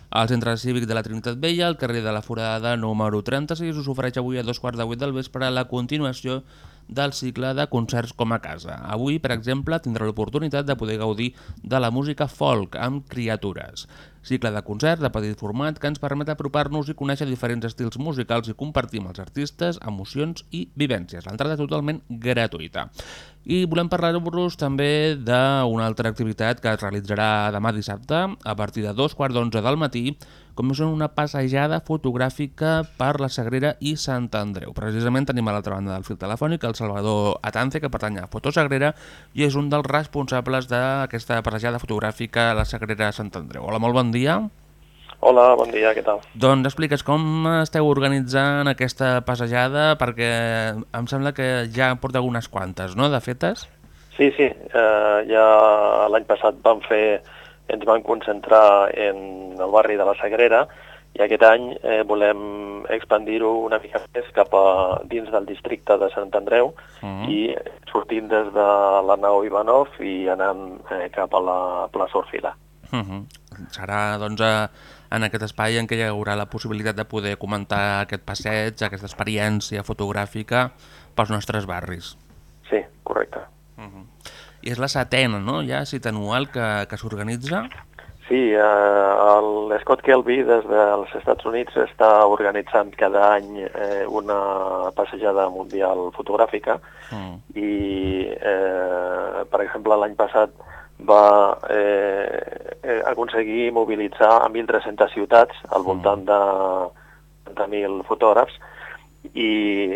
Al Centre Cívic de la Trinitat Vella, al carrer de la Forada número 36, us ofereix avui a dos quarts de vuit del vespre la continuació del cicle de concerts com a casa. Avui, per exemple, tindrà l'oportunitat de poder gaudir de la música folk amb criatures. Cicle de concerts de petit format que ens permet apropar-nos i conèixer diferents estils musicals i compartir amb els artistes emocions i vivències. L'entrada és totalment gratuïta. I volem parlar-vos també d'una altra activitat que es realitzarà demà dissabte a partir de dos quarts d'onze del matí, com és una passejada fotogràfica per la Sagrera i Sant Andreu. Precisament tenim a l'altra banda del fil telefònic el Salvador Atance, que pertany a Fotosagrera i és un dels responsables d'aquesta passejada fotogràfica a la Sagrera Sant Andreu. Hola, molt bon dia. Hola, bon dia, què tal? Doncs explica's com esteu organitzant aquesta passejada, perquè em sembla que ja porta algunes quantes, no?, de fetes? Sí, sí, eh, ja l'any passat vam fer, ens vam concentrar en el barri de la Sagrera i aquest any eh, volem expandir-ho una mica més cap a dins del districte de Sant Andreu uh -huh. i sortint des de la nau Ivanov i anant eh, cap a la plaça Orfila. Uh -huh. Serà, doncs, a, en aquest espai en què hi haurà la possibilitat de poder comentar aquest passeig, aquesta experiència fotogràfica pels nostres barris. Sí, correcte. Uh -huh. I és la setena, no?, ja, cita anual que, que s'organitza? Sí, eh, l'Scott Kelby des dels Estats Units està organitzant cada any eh, una passejada mundial fotogràfica Mm. i, eh, per exemple, l'any passat va eh, eh, aconseguir mobilitzar a 1.300 ciutats al voltant de 30.000 fotògrafs i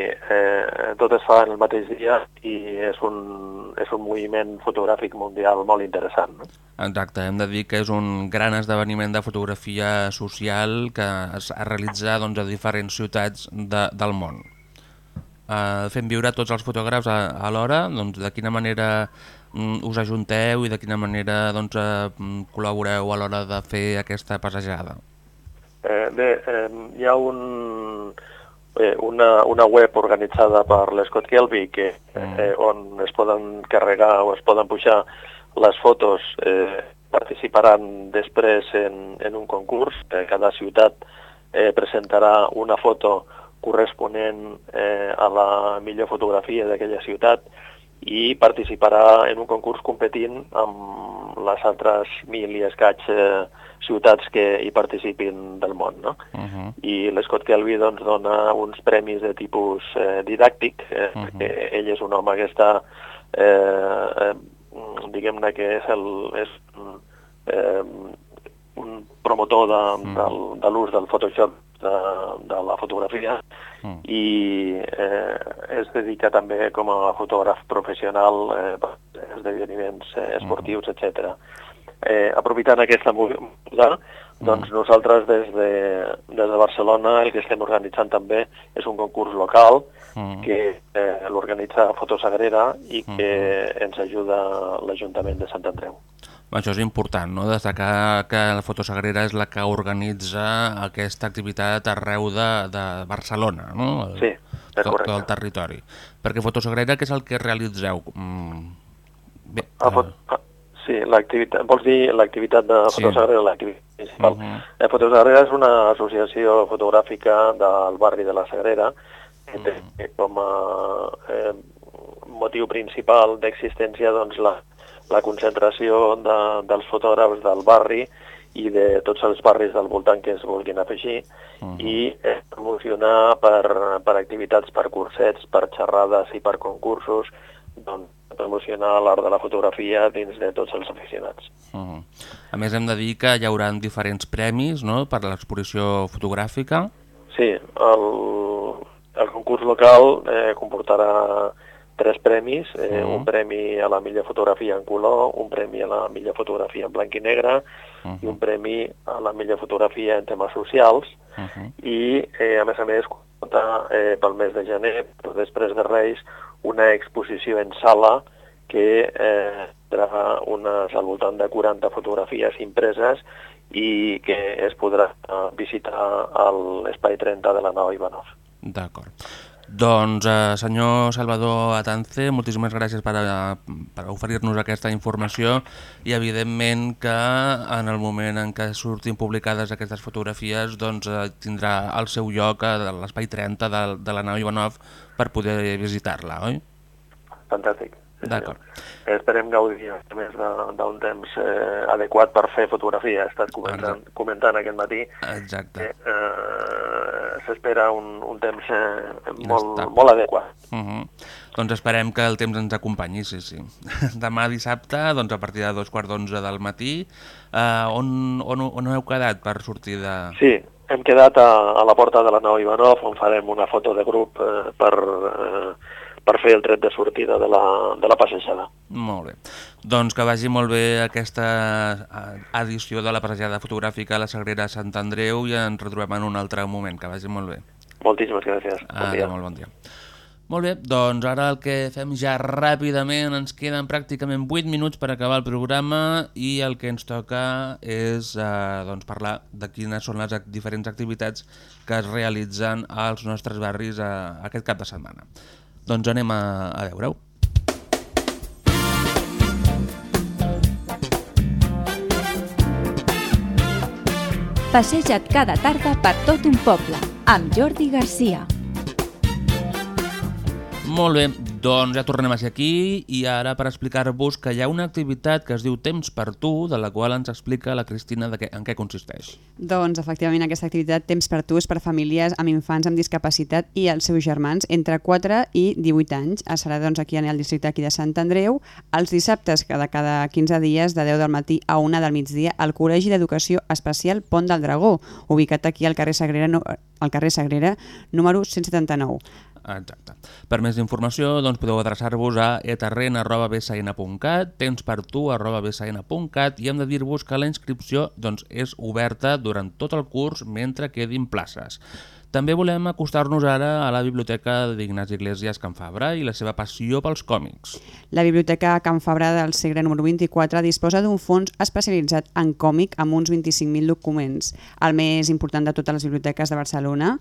eh, tot es fa en el mateix dia i és un, és un moviment fotogràfic mundial molt interessant. No? Exacte, hem de dir que és un gran esdeveniment de fotografia social que es realitza doncs, a diferents ciutats de, del món. Uh, fent viure tots els fotògrafs a, a l'hora, doncs, de quina manera mm, us ajunteu i de quina manera doncs, uh, col·laboreu a l'hora de fer aquesta passejada? Eh, bé, eh, hi ha un, eh, una, una web organitzada per l'Scott Kelby que, eh, on es poden carregar o es poden pujar les fotos, eh, participaran després en, en un concurs, eh, cada ciutat eh, presentarà una foto corresponent eh, a la millor fotografia d'aquella ciutat i participarà en un concurs competint amb les altres mil i escaig eh, ciutats que hi participin del món. No? Uh -huh. I l'Scott Kelby doncs, dona uns premis de tipus eh, didàctic, eh, Mhm. perquè ell és un home que està, eh, eh, diguem-ne que és, el, és eh, un promotor de, Mhm. del, de l'ús del Photoshop de, de la fotografia Mm. i eh, es dedica també com a fotògraf professional eh, per esdeveniments eh, esportius, etc. Eh, aprofitant aquesta moguda, doncs nosaltres des de, des de Barcelona el que estem organitzant també és un concurs local Mm. que eh, l'organitza Fotosagrera i que ens ajuda l'Ajuntament de Sant Andreu. Això és important, no? destacar que la Fotosagrera és la que organitza aquesta activitat arreu de, de Barcelona, no? El, Sí, és tot, correcte. tot el territori. Perquè Fotosagrera, què és el que realitzeu? Mm, bé, Ah, fot... ah, sí, l'activitat, vols dir l'activitat de Sí. Fotosagrera, l'activitat principal. Mhm. Eh, Fotosagrera és una associació fotogràfica del barri de la Sagrera que té com a eh, motiu principal d'existència doncs, la, la concentració de, dels fotògrafs del barri i de tots els barris del voltant que es vulguin afegir i eh, promocionar per, per activitats, per cursets, per xerrades i per concursos, doncs, promocionar l'art de la fotografia dins de tots els aficionats. Uh A més, hem de dir que hi haurà diferents premis no? per a l'exposició fotogràfica. Sí, el, el concurs local eh, comportarà tres premis, eh, Mhm. un premi a la millor fotografia en color, un premi a la millor fotografia en blanc i negre Mhm. i un premi a la millor fotografia en temes socials Uh -huh. i, eh, a més a més, compta eh, pel mes de gener, però després de Reis, una exposició en sala que eh, tindrà unes al voltant de 40 fotografies impreses i que es podrà visitar a l'Espai 30 de la nau Ivanov. D'acord. Doncs, eh, senyor Salvador Atance, moltíssimes gràcies per, eh, per oferir-nos aquesta informació i, evidentment, que en el moment en què surtin publicades aquestes fotografies doncs, eh, tindrà el seu lloc a l'espai 30 de, de la nau Ivanov per poder visitar-la, oi? Fantàstic. Sí, D'acord. Esperem gaudir a més d'un temps eh, adequat per fer fotografia. He estat comentant, comentant aquest matí Exacte. que eh, s'espera un, un temps eh, molt, molt adequat. Uh -huh. Doncs esperem que el temps ens acompanyi, sí, sí. Demà dissabte, doncs a partir de dos quarts d'onze del matí, eh, on, on, on heu quedat per sortir de... Sí, hem quedat a, a la porta de la nau Ivanov on farem una foto de grup eh, per, eh, per fer el tret de sortida de la, de la passejada. Molt bé. Doncs que vagi molt bé aquesta eh, edició de la passejada fotogràfica a la Sagrera Sant Andreu i ens retrobem en un altre moment. Que vagi molt bé. Moltíssimes gràcies. Bon dia. molt bon dia. Molt bé, doncs ara el que fem ja ràpidament, ens queden pràcticament 8 minuts per acabar el programa i el que ens toca és eh, doncs parlar de quines són les diferents activitats que es realitzen als nostres barris eh, aquest cap de setmana. Doncs anem a, a veure-ho. Passeja't cada tarda per tot un poble, amb Jordi Garcia. Molt bé, doncs ja tornem a ser aquí i ara per explicar-vos que hi ha una activitat que es diu Temps per tu, de la qual ens explica la Cristina de què, en què consisteix. Doncs, efectivament, aquesta activitat Temps per tu és per famílies amb infants amb discapacitat i els seus germans entre 4 i 18 anys. Es serà doncs, aquí en el districte aquí de Sant Andreu, els dissabtes cada, cada 15 dies de 10 del matí a 1 del migdia al Col·legi d'Educació Especial Pont del Dragó, ubicat aquí al carrer Sagrera, no, al carrer Sagrera número 179. Exacte. Per més informació doncs, podeu adreçar-vos a eterren.bsn.cat, tempspertu.bsn.cat i hem de dir-vos que la inscripció doncs, és oberta durant tot el curs mentre quedin places. També volem acostar-nos ara a la Biblioteca d'Ignasi Iglesias Can Fabra i la seva passió pels còmics. La Biblioteca Can Fabra del Segre número 24 disposa d'un fons especialitzat en còmic amb uns 25.000 documents, el més important de totes les biblioteques de Barcelona.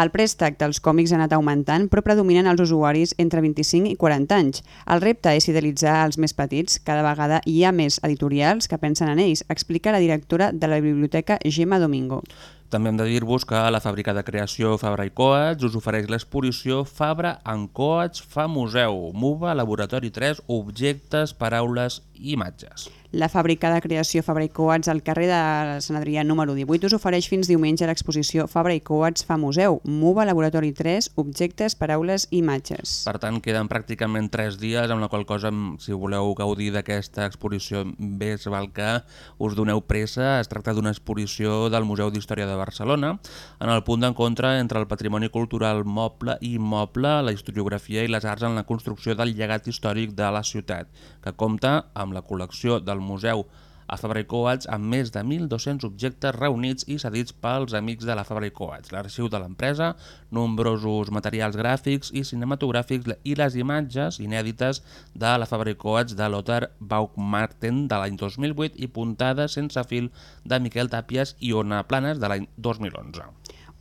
El préstec dels còmics ha anat augmentant, però predominen els usuaris entre 25 i 40 anys. El repte és fidelitzar els més petits. Cada vegada hi ha més editorials que pensen en ells, explica la directora de la biblioteca Gemma Domingo. També hem de dir-vos que la fàbrica de creació Fabra i Coats us ofereix l'exposició Fabra en Coats fa museu, MUVA, Laboratori 3, Objectes, Paraules i Imatges. La fàbrica de creació Fabra i Coats al carrer de Sant Adrià número 18 us ofereix fins diumenge l'exposició Fabra i Coats fa museu, MUVA Laboratori 3, Objectes, Paraules i Imatges. Per tant, queden pràcticament 3 dies, amb la qual cosa, si voleu gaudir d'aquesta exposició, més val que us doneu pressa. Es tracta d'una exposició del Museu d'Història de Barcelona, en el punt d'encontre entre el patrimoni cultural moble i immoble, la historiografia i les arts en la construcció del llegat històric de la ciutat, que compta amb la col·lecció del Museu a Fabra i Coats amb més de 1.200 objectes reunits i cedits pels amics de la Fabra i Coats, l'arxiu de l'empresa, nombrosos materials gràfics i cinematogràfics i les imatges inèdites de la Fabra i Coats de Lothar Baumgarten de l'any 2008 i puntades sense fil de Miquel Tàpies i Ona Planes de l'any 2011.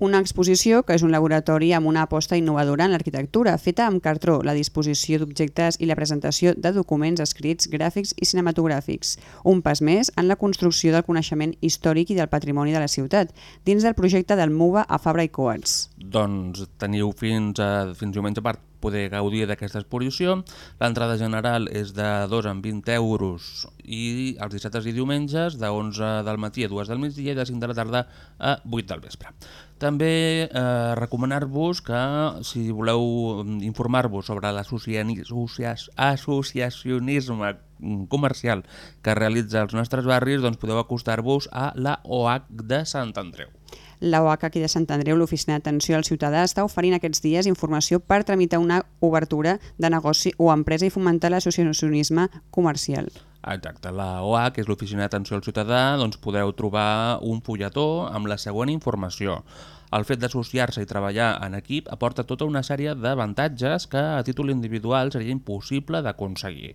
Una exposició que és un laboratori amb una aposta innovadora en l'arquitectura, feta amb cartró, la disposició d'objectes i la presentació de documents escrits, gràfics i cinematogràfics. Un pas més en la construcció del coneixement històric i del patrimoni de la ciutat, dins del projecte del MUVA a Fabra i Coats. Doncs teniu fins, a, fins diumenge per poder gaudir d'aquesta exposició. L'entrada general és de 2 en 20 euros i els dissabtes i diumenges de 11 del matí a 2 del migdia i de 5 de la tarda a 8 del vespre. També eh, recomanar-vos que si voleu informar-vos sobre l'associacionisme comercial que realitza els nostres barris, doncs podeu acostar-vos a la OH de Sant Andreu. OH aquí de Sant Andreu, l'Oficina d'Atenció al Ciutadà, està oferint aquests dies informació per tramitar una obertura de negoci o empresa i fomentar l'associacionisme comercial. Exacte, la OH, que és l'Oficina d'Atenció al Ciutadà, doncs podreu trobar un fulletó amb la següent informació. El fet d'associar-se i treballar en equip aporta tota una sèrie d'avantatges que a títol individual seria impossible d'aconseguir.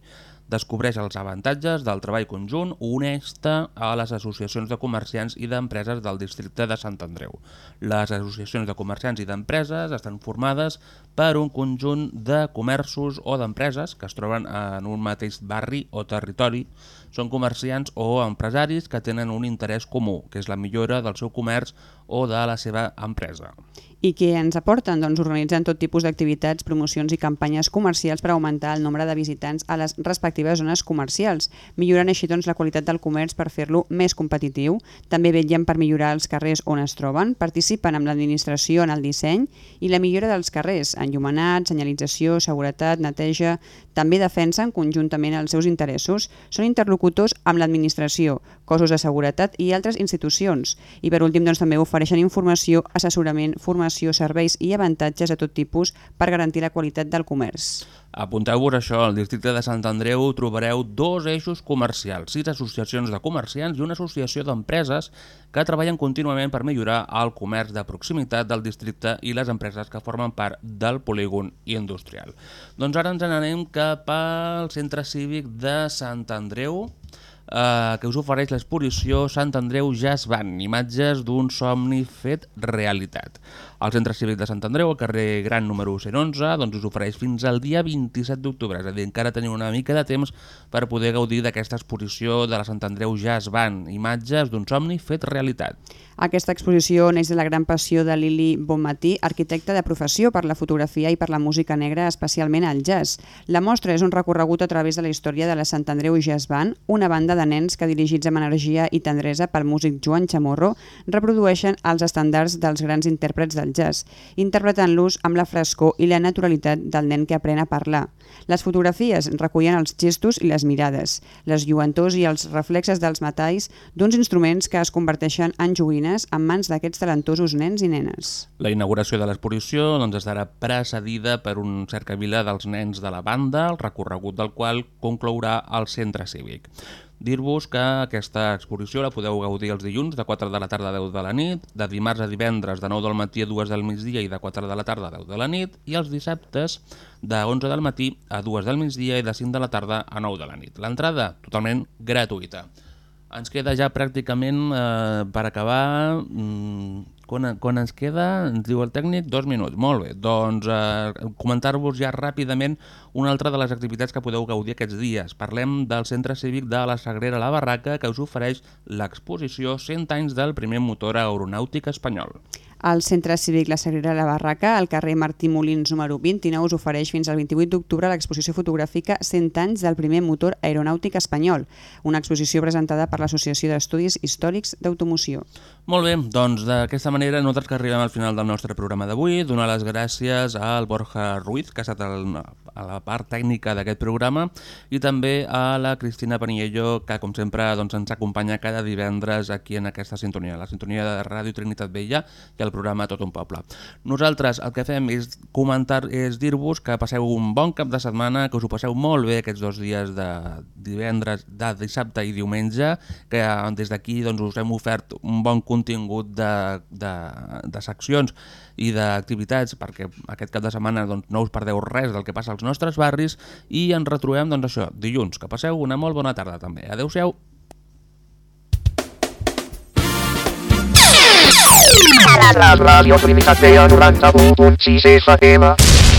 Descobreix els avantatges del treball conjunt, uneix-te a les associacions de comerciants i d'empreses del districte de Sant Andreu. Les associacions de comerciants i d'empreses estan formades per un conjunt de comerços o d'empreses que es troben en un mateix barri o territori. Són comerciants o empresaris que tenen un interès comú, que és la millora del seu comerç o de la seva empresa. I què ens aporten? Doncs organitzen tot tipus d'activitats, promocions i campanyes comercials per augmentar el nombre de visitants a les respectives zones comercials, millorant així doncs, la qualitat del comerç per fer-lo més competitiu. També vetllen per millorar els carrers on es troben, participen amb l'administració en el disseny i la millora dels carrers, enllumenat, senyalització, seguretat, neteja... També defensen conjuntament els seus interessos. Són interlocutors amb l'administració, cossos de seguretat i altres institucions. I per últim doncs, també ofereixen informació, assessorament, formació, serveis i avantatges de tot tipus per garantir la qualitat del comerç. Apunteu-vos això, al districte de Sant Andreu trobareu dos eixos comercials, sis associacions de comerciants i una associació d'empreses que treballen contínuament per millorar el comerç de proximitat del districte i les empreses que formen part del polígon industrial. Doncs ara ens n'anem cap al centre cívic de Sant Andreu, eh, que us ofereix l'exposició Sant Andreu Jazz Band, imatges d'un somni fet realitat. El Centre Cívic de Sant Andreu, al carrer Gran número 111, doncs us ofereix fins al dia 27 d'octubre, és a dir, encara teniu una mica de temps per poder gaudir d'aquesta exposició de la Sant Andreu Jazz Band, imatges d'un somni fet realitat. Aquesta exposició neix de la gran passió de Lili Bonmatí, arquitecta de professió per la fotografia i per la música negra, especialment el jazz. La mostra és un recorregut a través de la història de la Sant Andreu Jazz Band, una banda de nens que, dirigits amb energia i tendresa pel músic Joan Chamorro, reprodueixen els estàndards dels grans intèrprets del jazz, interpretant-los amb la frescor i la naturalitat del nen que aprèn a parlar. Les fotografies recullen els gestos i les mirades, les lluentors i els reflexes dels metalls d'uns instruments que es converteixen en joguines en mans d'aquests talentosos nens i nenes. La inauguració de l'exposició doncs, estarà precedida per un cercavila dels nens de la banda, el recorregut del qual conclourà al centre cívic. Dir-vos que aquesta exposició la podeu gaudir els dilluns de 4 de la tarda a 10 de la nit, de dimarts a divendres de 9 del matí a 2 del migdia i de 4 de la tarda a 10 de la nit, i els dissabtes de 11 del matí a 2 del migdia i de 5 de la tarda a 9 de la nit. L'entrada totalment gratuïta. Ens queda ja pràcticament eh, per acabar... Mm, quan, quan ens queda, ens diu el tècnic, dos minuts. Molt bé, doncs eh, comentar-vos ja ràpidament una altra de les activitats que podeu gaudir aquests dies. Parlem del Centre Cívic de la Sagrera La Barraca que us ofereix l'exposició 100 anys del primer motor aeronàutic espanyol. El Centre Cívic La Sagrera La Barraca, al carrer Martí Molins número 29, us ofereix fins al 28 d'octubre l'exposició fotogràfica 100 anys del primer motor aeronàutic espanyol, una exposició presentada per l'Associació d'Estudis Històrics d'Automoció. Molt bé, doncs d'aquesta manera nosaltres que arribem al final del nostre programa d'avui, donar les gràcies al Borja Ruiz, que ha estat el, a la part tècnica d'aquest programa, i també a la Cristina Paniello, que com sempre doncs, ens acompanya cada divendres aquí en aquesta sintonia, la sintonia de Ràdio Trinitat Vella i el programa Tot un Poble. Nosaltres el que fem és comentar, és dir-vos que passeu un bon cap de setmana, que us ho passeu molt bé aquests dos dies de divendres, de dissabte i diumenge, que des d'aquí doncs, us hem ofert un bon contingut de, de, de seccions i d'activitats perquè aquest cap de setmana doncs, no us perdeu res del que passa als nostres barris i ens retrobem doncs, això dilluns. Que passeu una molt bona tarda també. Adéu-siau. La ràdio Trinitat Vella 91.6 FM.